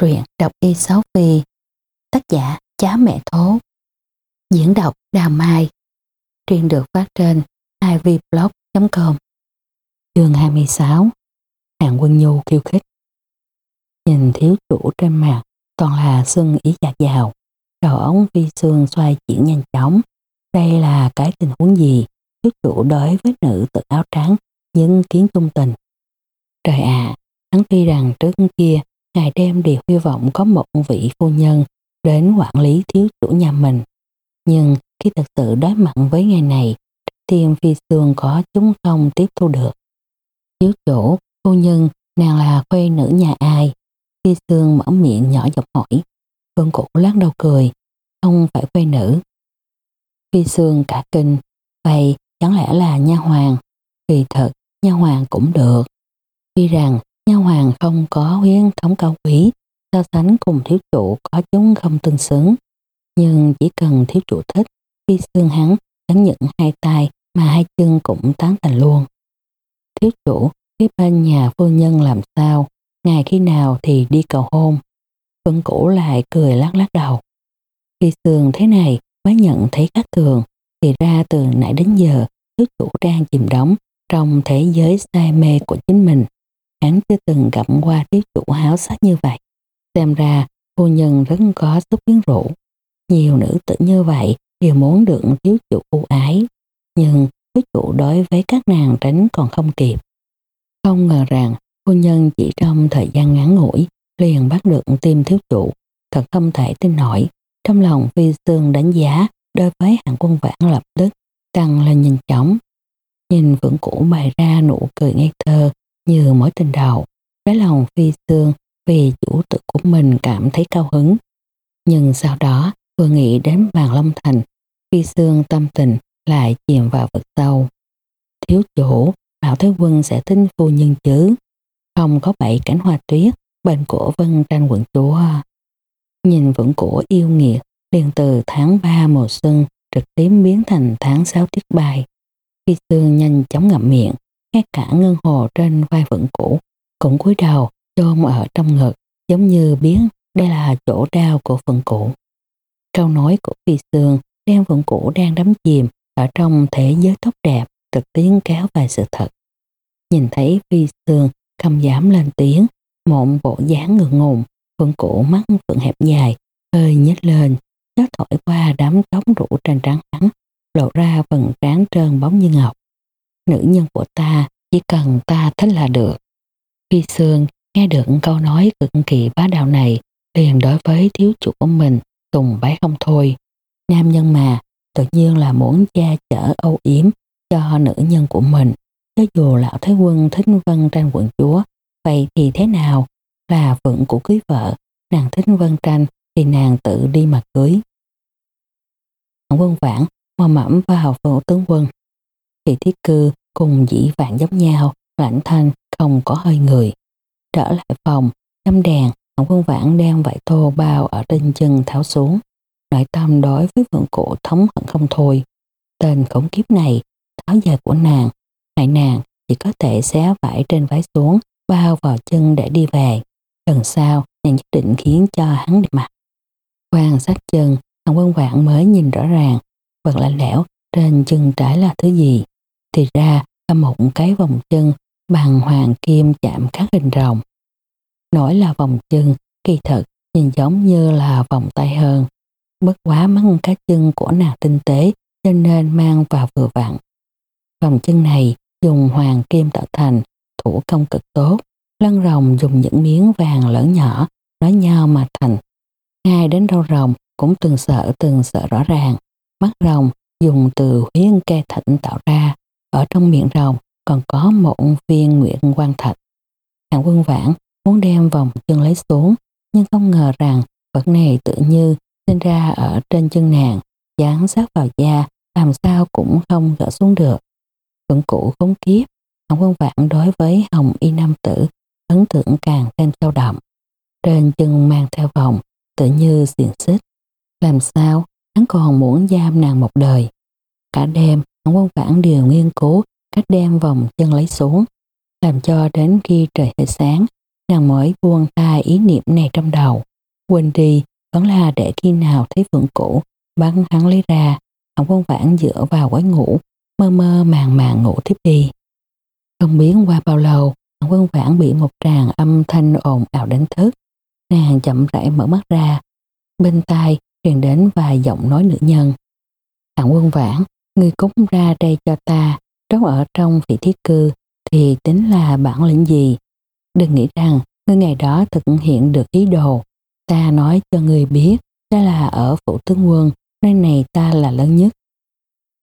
Truyện đọc y sáu phi, Tác giả Chá Mẹ Thố. Diễn đọc Đào Mai. Truyện được phát trên ivblog.com Chương 26 Hàng quân nhu khiêu khích. Nhìn thiếu chủ trên mặt toàn là xương ý dạt dào. Đầu ống vi xương xoay chuyển nhanh chóng. Đây là cái tình huống gì? Thiếu chủ đối với nữ tự áo trắng nhưng kiến trung tình. Trời ạ, hắn tuy rằng trước kia ngày đêm đều hy vọng có một vị phu nhân đến quản lý thiếu chủ nhà mình. Nhưng khi thật sự đối mặt với ngày này, tiêm phi xương có chúng không tiếp thu được. Thiếu chủ, phu nhân, nàng là khuê nữ nhà ai? Phi xương mở miệng nhỏ giọng hỏi. Phương Cụ lắc đầu cười, không phải khuê nữ. Phi xương cả kinh, vậy chẳng lẽ là nha hoàng? kỳ thật, nha hoàng cũng được. Tuy rằng Nha hoàng không có huyên thống cao quý, so sánh cùng thiếu chủ có chúng không tương xứng. Nhưng chỉ cần thiếu chủ thích, khi xương hắn chẳng những hai tay mà hai chân cũng tán thành luôn. Thiếu chủ, phía bên nhà phu nhân làm sao, ngày khi nào thì đi cầu hôn. Vân cũ lại cười lắc lắc đầu. Khi xương thế này mới nhận thấy khác thường, thì ra từ nãy đến giờ thiếu chủ đang chìm đóng trong thế giới say mê của chính mình hắn chưa từng gặp qua thiếu chủ háo sắc như vậy. Xem ra, phu nhân rất có sức quyến rũ. Nhiều nữ tử như vậy đều muốn được thiếu chủ ưu ái. Nhưng thiếu chủ đối với các nàng tránh còn không kịp. Không ngờ rằng phu nhân chỉ trong thời gian ngắn ngủi liền bắt được tim thiếu chủ. Thật không thể tin nổi. Trong lòng phi sương đánh giá đối với hạng quân vãn lập tức tăng lên nhanh chóng. Nhìn vững cũ bày ra nụ cười ngây thơ như mối tình đầu. Cái lòng phi xương vì chủ tự của mình cảm thấy cao hứng. Nhưng sau đó vừa nghĩ đến bàn Long Thành, phi xương tâm tình lại chìm vào vực sâu. Thiếu chủ, Bảo Thế Quân sẽ tin phu nhân chứ. Không có bảy cảnh hoa tuyết bên cổ vân tranh quận chúa. Nhìn vững cổ yêu nghiệt liền từ tháng 3 mùa xuân trực tiếp biến thành tháng 6 tiết bài. Phi xương nhanh chóng ngậm miệng, ngay cả ngân hồ trên vai vận cũ cũng cúi đầu chôn ở trong ngực, giống như biến đây là chỗ đau của phận cũ. Câu nói của phi sương đem phận cũ đang đắm chìm ở trong thế giới tốt đẹp trực tiến kéo về sự thật. Nhìn thấy phi sương không dám lên tiếng mộng bộ dáng ngượng ngùng phận cũ mắt phượng hẹp dài, hơi nhếch lên, gió thổi qua đám tóc rũ trên trắng hắn, lộ ra phần trán trơn bóng như ngọc nữ nhân của ta chỉ cần ta thích là được. Phi Sương nghe được câu nói cực kỳ bá đạo này liền đối với thiếu chủ của mình tùng bái không thôi. Nam nhân mà tự nhiên là muốn cha chở âu yếm cho nữ nhân của mình. Cho dù lão Thái Quân thích vân tranh quận chúa, vậy thì thế nào? Là vượng của cưới vợ, nàng thích vân tranh thì nàng tự đi mà cưới. Quân vãn mò mẫm vào phụ tướng quân. Thì thiết cư cùng dĩ vạn giống nhau, lạnh thanh, không có hơi người. Trở lại phòng, châm đèn, Hồng Quân Vãn đem vải thô bao ở trên chân tháo xuống. Nội tâm đối với vượng cổ thống hận không thôi. Tên khổng kiếp này, tháo dài của nàng, hại nàng chỉ có thể xé vải trên váy xuống, bao vào chân để đi về. Lần sau, nàng nhất định khiến cho hắn đẹp mặt. Quan sát chân, Hồng Quân Vãn mới nhìn rõ ràng, vật lạnh lẽo trên chân trái là thứ gì. Thì ra là một cái vòng chân bằng hoàng kim chạm khắc hình rồng. Nói là vòng chân, kỳ thật nhìn giống như là vòng tay hơn. Bất quá mắt cá chân của nàng tinh tế cho nên mang vào vừa vặn. Vòng chân này dùng hoàng kim tạo thành, thủ công cực tốt. Lân rồng dùng những miếng vàng lớn nhỏ nói nhau mà thành. Ngay đến râu rồng cũng từng sợ từng sợ rõ ràng. Mắt rồng dùng từ huyên ke thịnh tạo ra. Ở trong miệng rồng còn có một viên nguyện quan thạch. Hàng quân vãn muốn đem vòng chân lấy xuống, nhưng không ngờ rằng vật này tự như sinh ra ở trên chân nàng, dán sát vào da, làm sao cũng không gỡ xuống được. Vẫn cũ khốn kiếp, Hồng quân vãn đối với Hồng Y Nam Tử ấn tượng càng thêm sâu đậm. Trên chân mang theo vòng, tự như xiềng xích. Làm sao hắn còn muốn giam nàng một đời. Cả đêm Hắn quân vãn đều nghiên cứu cách đem vòng chân lấy xuống, làm cho đến khi trời hơi sáng, nàng mới buông tha ý niệm này trong đầu. Quên đi, vẫn là để khi nào thấy phượng cũ, bắn hắn lấy ra, hạng quân vãn dựa vào quái ngủ, mơ mơ màng màng ngủ tiếp đi. Không biết qua bao lâu, hạng quân vãn bị một tràng âm thanh ồn ào đánh thức. Nàng chậm rãi mở mắt ra, bên tai truyền đến vài giọng nói nữ nhân. Hạng quân vãn, người cúng ra đây cho ta, trốn ở trong vị thiết cư, thì tính là bản lĩnh gì. Đừng nghĩ rằng ngươi ngày đó thực hiện được ý đồ. Ta nói cho người biết, đó là ở phủ tướng quân, nơi này ta là lớn nhất.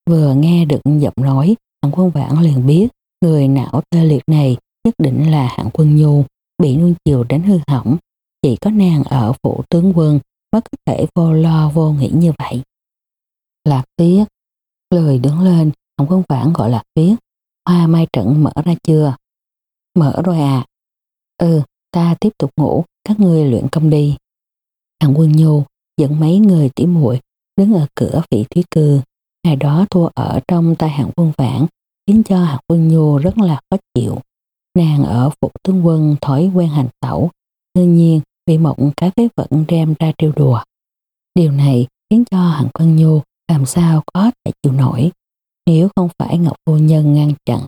Vừa nghe được giọng nói, hạng quân vãn liền biết người não tê liệt này nhất định là hạng quân nhu, bị nuông chiều đánh hư hỏng. Chỉ có nàng ở phủ tướng quân mới có thể vô lo vô nghĩ như vậy. Lạc tuyết, lời đứng lên, hạng quân vãn gọi lạc tuyết, hoa mai trận mở ra chưa? Mở rồi à? Ừ, ta tiếp tục ngủ, các ngươi luyện công đi. Hạng quân nhu dẫn mấy người tỉ muội đứng ở cửa vị thúy cư. Ngày đó thua ở trong tay hạng quân vãn, khiến cho hạng quân nhu rất là khó chịu. Nàng ở phục tướng quân thói quen hành tẩu, đương nhiên bị mộng cái phế vận đem ra trêu đùa. Điều này khiến cho hạng quân nhu làm sao có thể chịu nổi. Nếu không phải Ngọc Phu Nhân ngăn chặn,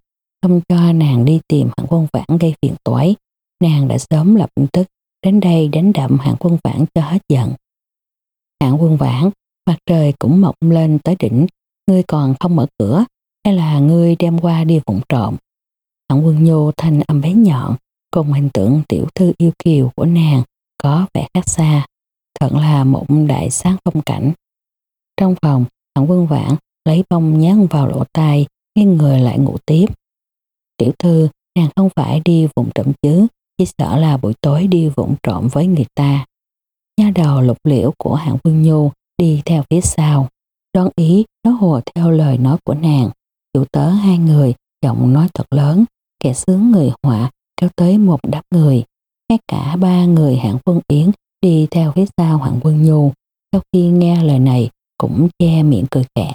không cho nàng đi tìm hạng quân vãn gây phiền toái, nàng đã sớm lập tức đến đây đánh đậm hạng quân vãn cho hết giận. Hạng quân vãn, mặt trời cũng mọc lên tới đỉnh, ngươi còn không mở cửa, hay là ngươi đem qua đi vụng trộm. Hạng quân nhô thanh âm bé nhọn, cùng hình tượng tiểu thư yêu kiều của nàng có vẻ khác xa, thật là một đại sáng phong cảnh. Trong phòng, hạng quân vãn lấy bông nhán vào lỗ tai, nghiêng người lại ngủ tiếp. Tiểu thư, nàng không phải đi vùng trộm chứ, chỉ sợ là buổi tối đi vụng trộm với người ta. Nha đầu lục liễu của hạng Vương Nhu đi theo phía sau, đoán ý nó hùa theo lời nói của nàng. Chủ tớ hai người, giọng nói thật lớn, kẻ sướng người họa kéo tới một đám người. Ngay cả ba người hạng Vương Yến đi theo phía sau hạng Vương Nhu, sau khi nghe lời này cũng che miệng cười khẽ.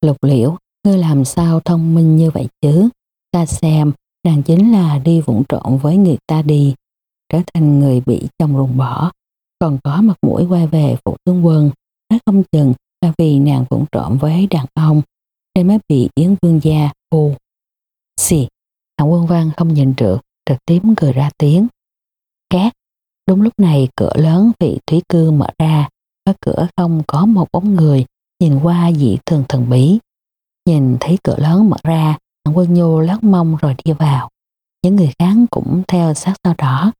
Lục liễu, ngươi làm sao thông minh như vậy chứ? Ta xem, nàng chính là đi vụng trộn với người ta đi, trở thành người bị chồng ruồng bỏ, còn có mặt mũi quay về phụ tướng quân, nói không chừng là vì nàng vụng trộn với đàn ông, nên mới bị Yến Vương gia hù. Xì, thằng quân văn không nhìn được, trực tiếp cười ra tiếng. Cát, đúng lúc này cửa lớn vị thúy cư mở ra, ở cửa không có một bóng người, nhìn qua dị thường thần bí. Nhìn thấy cửa lớn mở ra, thằng quân nhu lắc mông rồi đi vào. Những người khác cũng theo sát sau đó,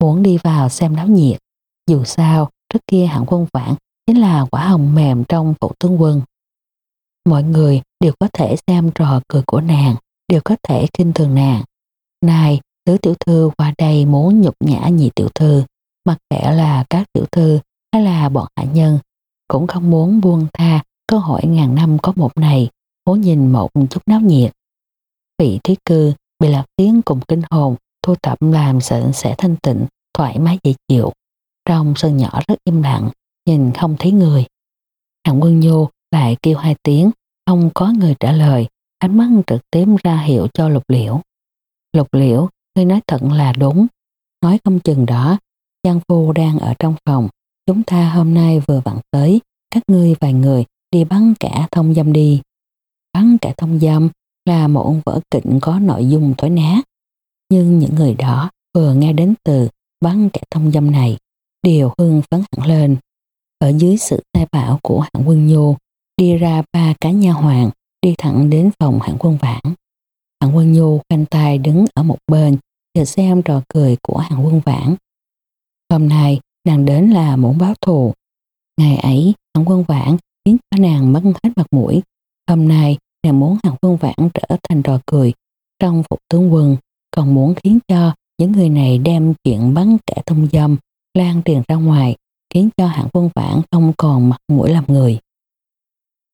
muốn đi vào xem náo nhiệt. Dù sao, trước kia hạng quân vạn chính là quả hồng mềm trong phụ tướng quân. Mọi người đều có thể xem trò cười của nàng, đều có thể kinh thường nàng. Này, tứ tiểu thư qua đây muốn nhục nhã nhị tiểu thư, mặc kệ là các tiểu thư hay là bọn hạ nhân, cũng không muốn buông tha cơ hội ngàn năm có một này, muốn nhìn một chút náo nhiệt. Vị thí cư bị lạc tiếng cùng kinh hồn thu tập làm sệnh sẽ thanh tịnh, thoải mái dễ chịu. Trong sân nhỏ rất im lặng, nhìn không thấy người. Hạng quân nhu lại kêu hai tiếng, không có người trả lời, ánh mắt trực tiếp ra hiệu cho lục liễu. Lục liễu, ngươi nói thật là đúng. Nói không chừng đó, Giang Phu đang ở trong phòng, chúng ta hôm nay vừa vặn tới, các ngươi vài người đi bắn cả thông dâm đi. Bắn cả thông dâm là một vở kịch có nội dung thối nát Nhưng những người đó vừa nghe đến từ bắn cả thông dâm này, đều hưng phấn hẳn lên. Ở dưới sự sai bảo của hạng quân nhô, đi ra ba cá nha hoàng, đi thẳng đến phòng hạng quân vãn. Hạng quân nhô khoanh tay đứng ở một bên, chờ xem trò cười của hạng quân vãn. Hôm nay, nàng đến là muốn báo thù. Ngày ấy, hạng quân vãn khiến cho nàng mất hết mặt mũi. Hôm nay, nàng muốn hạng quân vãn trở thành trò cười trong phục tướng quân, còn muốn khiến cho những người này đem chuyện bắn kẻ thông dâm lan truyền ra ngoài, khiến cho hạng quân vãn không còn mặt mũi làm người.